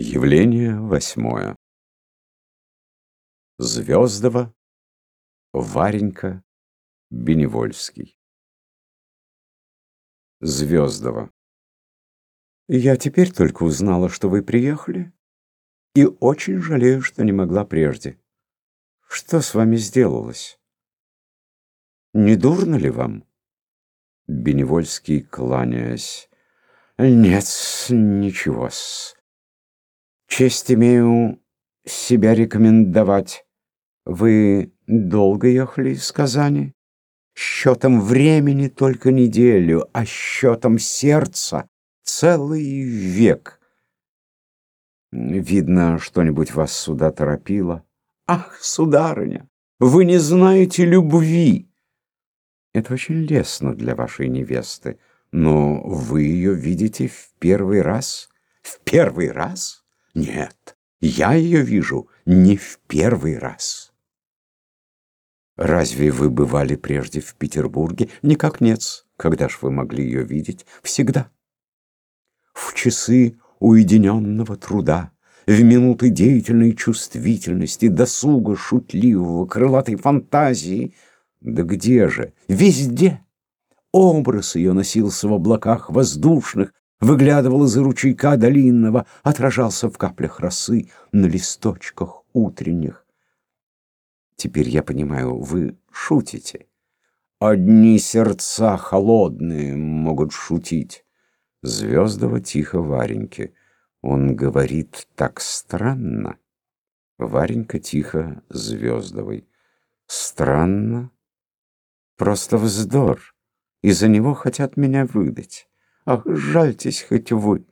Явление восьмое. Звездова, Варенька, Беневольский. Звездова. Я теперь только узнала, что вы приехали, и очень жалею, что не могла прежде. Что с вами сделалось? Не дурно ли вам? Беневольский, кланяясь. Нет, ничего-с. Честь имею себя рекомендовать. Вы долго ехали из Казани? Счетом времени только неделю, а счетом сердца целый век. Видно, что-нибудь вас сюда торопило. Ах, сударыня, вы не знаете любви. Это очень лестно для вашей невесты, но вы ее видите в первый раз. В первый раз? Нет, я ее вижу не в первый раз. Разве вы бывали прежде в Петербурге? Никак нет. Когда ж вы могли ее видеть? Всегда. В часы уединенного труда, в минуты деятельной чувствительности, досуга шутливого, крылатой фантазии. Да где же? Везде. Образ ее носился в облаках воздушных, выглядывал из-за ручейка долинного, отражался в каплях росы на листочках утренних. Теперь я понимаю, вы шутите. Одни сердца холодные могут шутить. Звездова тихо Вареньке. Он говорит так странно. Варенька тихо Звездовой. Странно? Просто вздор. Из-за него хотят меня выдать. Ах, жальтесь хоть вы.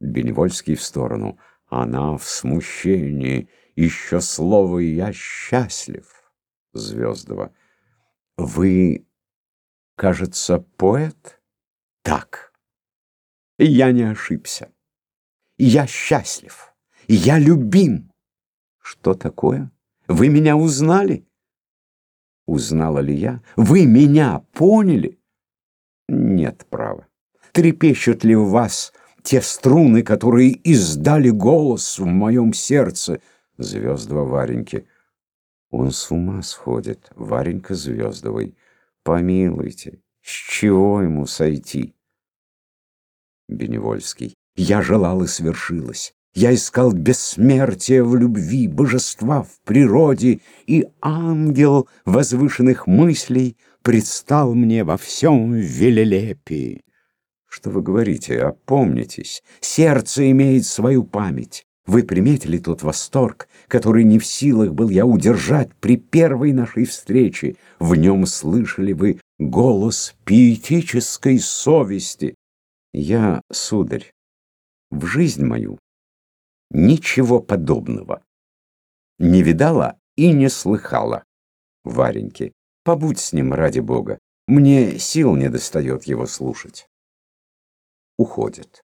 Беневольский в сторону. Она в смущении. Еще слово «я счастлив». Звездова. Вы, кажется, поэт? Так. Я не ошибся. Я счастлив. Я любим. Что такое? Вы меня узнали? Узнала ли я? Вы меня поняли? Нет права трепещут ли в вас те струны, которые издали голос в моем сердце? Звездова Вареньки. Он с ума сходит, Варенька Звездовой. Помилуйте, с чего ему сойти? Беневольский. Я желал и свершилось. Я искал бессмертия в любви, божества в природе, и ангел возвышенных мыслей предстал мне во всем велелепии. Что вы говорите? Опомнитесь. Сердце имеет свою память. Вы приметили тот восторг, который не в силах был я удержать при первой нашей встрече? В нем слышали вы голос пиетической совести. Я, сударь, в жизнь мою ничего подобного не видала и не слыхала. Вареньки, побудь с ним ради бога. Мне сил не достает его слушать уходит.